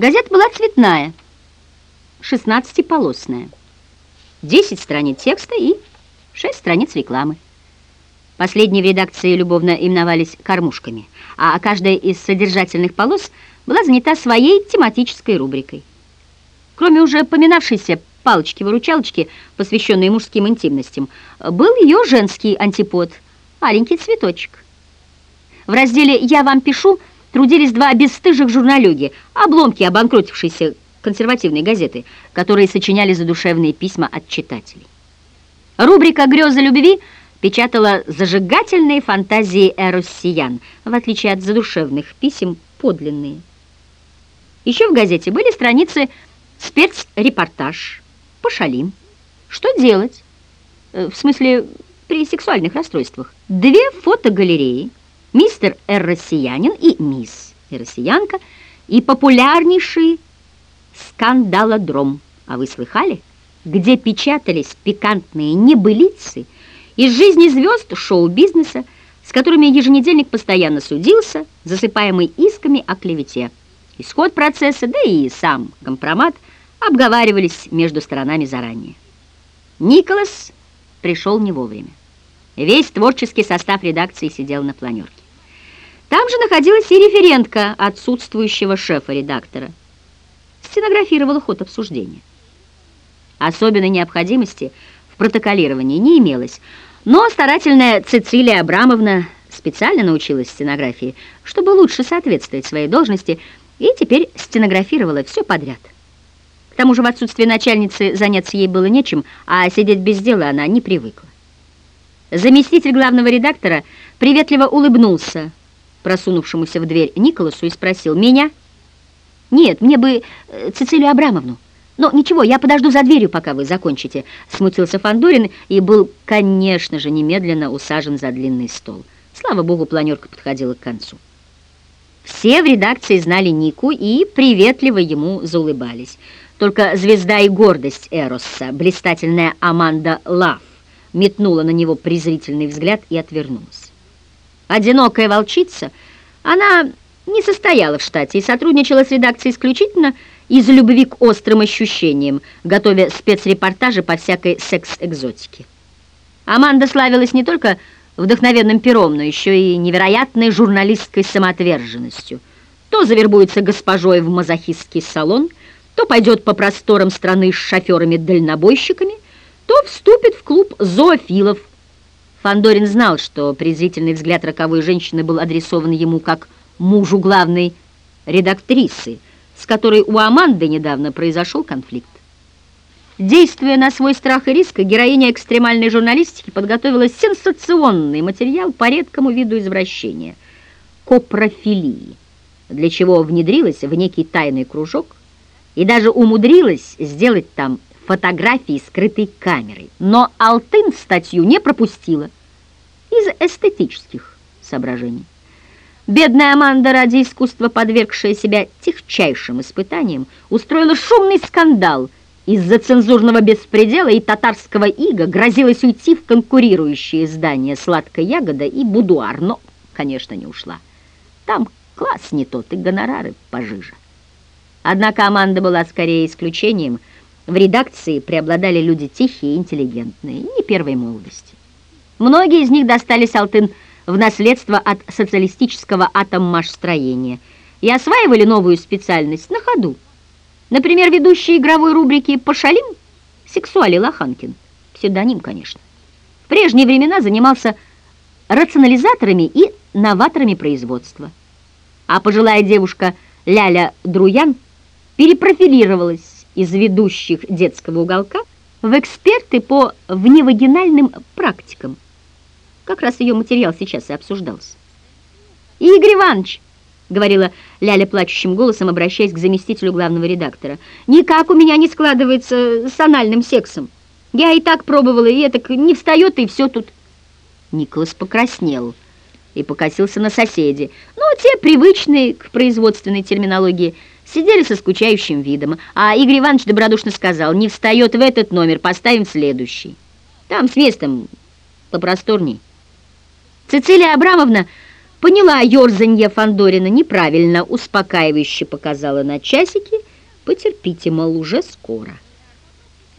Газета была цветная, 16-полосная. 10 страниц текста и 6 страниц рекламы. Последние в редакции любовно именовались «кормушками», а каждая из содержательных полос была занята своей тематической рубрикой. Кроме уже поминавшейся палочки-выручалочки, посвященной мужским интимностям, был ее женский антипод – маленький цветочек. В разделе «Я вам пишу» трудились два бесстыжих журналюги, обломки обанкротившейся консервативной газеты, которые сочиняли задушевные письма от читателей. Рубрика «Грезы любви» печатала зажигательные фантазии эроссиян, в отличие от задушевных писем подлинные. Еще в газете были страницы спецрепортаж, пошалим. Что делать? Э, в смысле, при сексуальных расстройствах. Две фотогалереи, мистер Эроссиянин и мисс Эроссиянка, и популярнейший скандалодром. А вы слыхали? Где печатались пикантные небылицы из жизни звезд шоу-бизнеса, с которыми еженедельник постоянно судился, засыпаемый исками о клевете. Исход процесса, да и сам компромат обговаривались между сторонами заранее. Николас пришел не вовремя. Весь творческий состав редакции сидел на планерке. Там же находилась и референтка отсутствующего шефа-редактора. Стенографировала ход обсуждения. Особенной необходимости в протоколировании не имелось, но старательная Цицилия Абрамовна специально научилась стенографии, чтобы лучше соответствовать своей должности, и теперь стенографировала все подряд. К тому же в отсутствие начальницы заняться ей было нечем, а сидеть без дела она не привыкла. Заместитель главного редактора приветливо улыбнулся просунувшемуся в дверь Николасу и спросил «Меня?» «Нет, мне бы э, Цицилию Абрамовну». «Но ничего, я подожду за дверью, пока вы закончите», — смутился Фандорин и был, конечно же, немедленно усажен за длинный стол. Слава богу, планерка подходила к концу. Все в редакции знали Нику и приветливо ему заулыбались. Только звезда и гордость Эросса, блистательная Аманда Лав, метнула на него презрительный взгляд и отвернулась. Одинокая волчица, она не состояла в штате и сотрудничала с редакцией исключительно из любви к острым ощущениям, готовя спецрепортажи по всякой секс-экзотике. Аманда славилась не только вдохновенным пером, но еще и невероятной журналистской самоотверженностью. То завербуется госпожой в мазохистский салон, то пойдет по просторам страны с шоферами-дальнобойщиками, то вступит в клуб зоофилов. Фандорин знал, что презрительный взгляд роковой женщины был адресован ему как мужу главной редактрисы, с которой у Аманды недавно произошел конфликт. Действуя на свой страх и риск, героиня экстремальной журналистики подготовила сенсационный материал по редкому виду извращения – копрофилии, для чего внедрилась в некий тайный кружок и даже умудрилась сделать там фотографии скрытой камерой. Но Алтын статью не пропустила из эстетических соображений. Бедная Аманда, ради искусства, подвергшая себя техчайшим испытаниям, устроила шумный скандал – из-за цензурного беспредела и татарского ига грозилась уйти в конкурирующие издания «Сладкая ягода» и «Будуар», но, конечно, не ушла. Там класс не тот и гонорары пожиже. Однако команда была скорее исключением. В редакции преобладали люди тихие и интеллигентные, не первой молодости. Многие из них достались Алтын в наследство от социалистического атоммашстроения и осваивали новую специальность на ходу. Например, ведущий игровой рубрики «Пошалим» Сексуали Лоханкин. Псевдоним, конечно. В прежние времена занимался рационализаторами и новаторами производства. А пожилая девушка Ляля Друян перепрофилировалась из ведущих детского уголка в эксперты по вневагинальным практикам. Как раз ее материал сейчас и обсуждался. Игорь Иванович, — говорила Ляля плачущим голосом, обращаясь к заместителю главного редактора. «Никак у меня не складывается с анальным сексом. Я и так пробовала, и это не встает, и все тут». Николас покраснел и покосился на соседи. Ну, те привычные к производственной терминологии сидели со скучающим видом, а Игорь Иванович добродушно сказал, «Не встает в этот номер, поставим следующий. Там с местом попросторней». Цицилия Абрамовна Поняла ерзанье Фандорина неправильно, успокаивающе показала на часики. Потерпите, мол, уже скоро.